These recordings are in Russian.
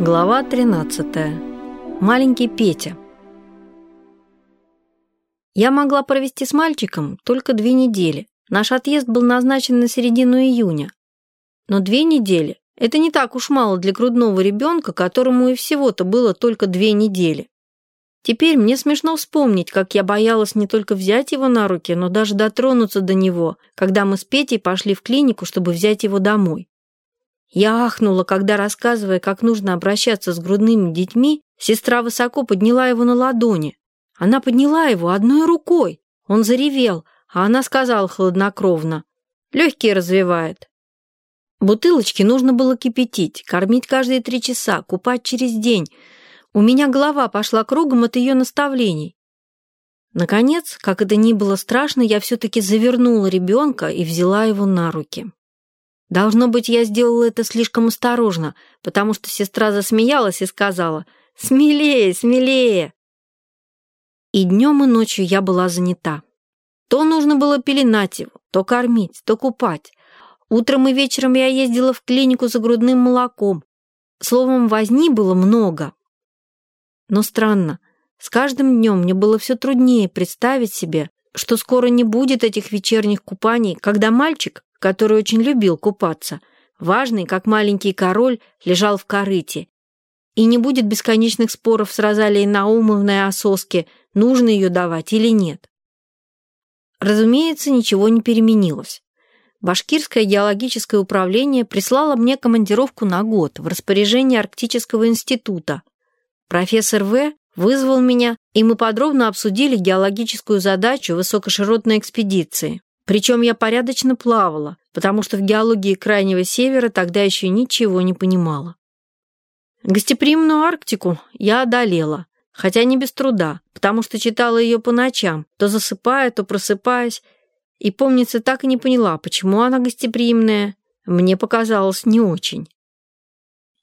Глава 13. Маленький Петя. Я могла провести с мальчиком только две недели. Наш отъезд был назначен на середину июня. Но две недели – это не так уж мало для грудного ребенка, которому и всего-то было только две недели. Теперь мне смешно вспомнить, как я боялась не только взять его на руки, но даже дотронуться до него, когда мы с Петей пошли в клинику, чтобы взять его домой. Я ахнула, когда, рассказывая, как нужно обращаться с грудными детьми, сестра высоко подняла его на ладони. Она подняла его одной рукой. Он заревел, а она сказала хладнокровно. «Легкие развивает». Бутылочки нужно было кипятить, кормить каждые три часа, купать через день. У меня голова пошла кругом от ее наставлений. Наконец, как это ни было страшно, я все-таки завернула ребенка и взяла его на руки. Должно быть, я сделала это слишком осторожно, потому что сестра засмеялась и сказала «Смелее, смелее!». И днем и ночью я была занята. То нужно было пеленать его, то кормить, то купать. Утром и вечером я ездила в клинику за грудным молоком. Словом, возни было много. Но странно, с каждым днем мне было все труднее представить себе, что скоро не будет этих вечерних купаний, когда мальчик, который очень любил купаться, важный, как маленький король, лежал в корыте. И не будет бесконечных споров с Розалией Наумовной о соске, нужно ее давать или нет. Разумеется, ничего не переменилось. Башкирское геологическое управление прислало мне командировку на год в распоряжение Арктического института. Профессор В. вызвал меня, и мы подробно обсудили геологическую задачу высокоширотной экспедиции. Причем я порядочно плавала, потому что в геологии Крайнего Севера тогда еще ничего не понимала. Гостеприимную Арктику я одолела, хотя не без труда, потому что читала ее по ночам, то засыпая, то просыпаясь, и, помнится, так и не поняла, почему она гостеприимная. Мне показалось не очень.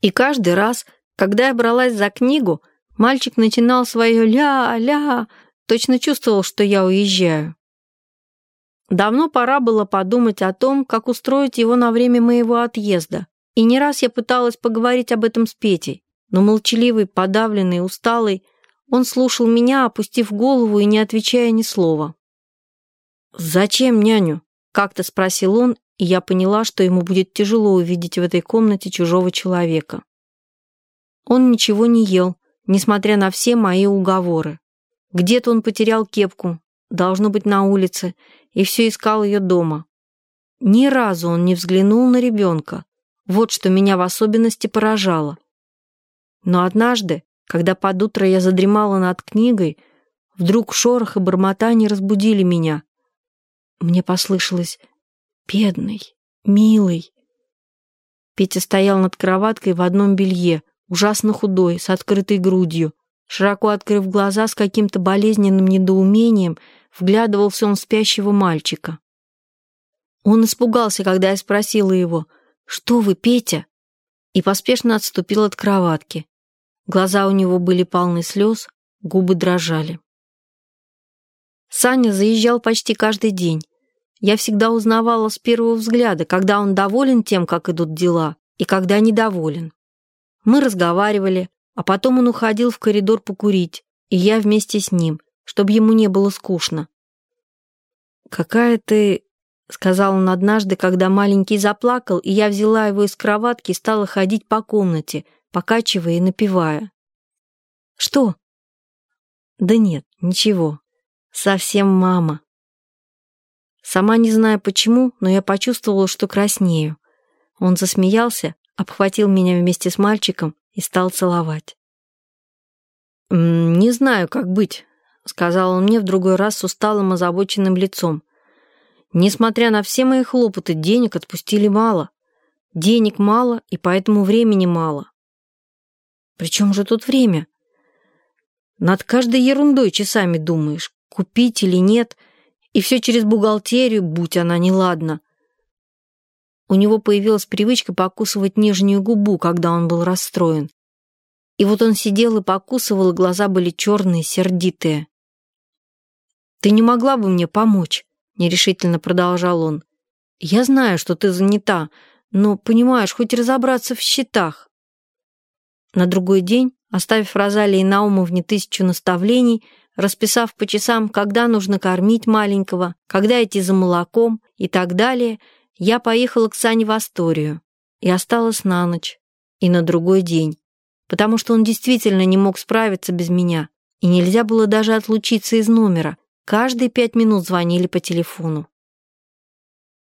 И каждый раз, когда я бралась за книгу, мальчик начинал свое «ля-ля», точно чувствовал, что я уезжаю. Давно пора было подумать о том, как устроить его на время моего отъезда. И не раз я пыталась поговорить об этом с Петей, но молчаливый, подавленный, усталый, он слушал меня, опустив голову и не отвечая ни слова. «Зачем няню?» — как-то спросил он, и я поняла, что ему будет тяжело увидеть в этой комнате чужого человека. Он ничего не ел, несмотря на все мои уговоры. Где-то он потерял кепку, должно быть на улице, и все искал ее дома. Ни разу он не взглянул на ребенка. Вот что меня в особенности поражало. Но однажды, когда под утро я задремала над книгой, вдруг шорох и бормотание разбудили меня. Мне послышалось «бедный, милый». Петя стоял над кроваткой в одном белье, ужасно худой, с открытой грудью. Широко открыв глаза с каким-то болезненным недоумением, вглядывался он в спящего мальчика. Он испугался, когда я спросила его «Что вы, Петя?» и поспешно отступил от кроватки. Глаза у него были полны слез, губы дрожали. Саня заезжал почти каждый день. Я всегда узнавала с первого взгляда, когда он доволен тем, как идут дела, и когда недоволен. Мы разговаривали, а потом он уходил в коридор покурить, и я вместе с ним, чтобы ему не было скучно. «Какая ты...» — сказал он однажды, когда маленький заплакал, и я взяла его из кроватки и стала ходить по комнате, покачивая и напевая. «Что?» «Да нет, ничего. Совсем мама». Сама не знаю почему, но я почувствовала, что краснею. Он засмеялся, обхватил меня вместе с мальчиком и стал целовать. «Не знаю, как быть», — сказал он мне в другой раз с усталым озабоченным лицом. «Несмотря на все мои хлопоты, денег отпустили мало. Денег мало, и поэтому времени мало». «При чем же тут время?» «Над каждой ерундой часами думаешь, купить или нет, и все через бухгалтерию, будь она неладна. У него появилась привычка покусывать нижнюю губу, когда он был расстроен. И вот он сидел и покусывал, и глаза были черные, сердитые. «Ты не могла бы мне помочь?» — нерешительно продолжал он. «Я знаю, что ты занята, но, понимаешь, хоть разобраться в счетах». На другой день, оставив Розалии Наумовне тысячу наставлений, расписав по часам, когда нужно кормить маленького, когда идти за молоком и так далее, я поехала к Сане в Асторию и осталась на ночь и на другой день, потому что он действительно не мог справиться без меня, и нельзя было даже отлучиться из номера. Каждые пять минут звонили по телефону.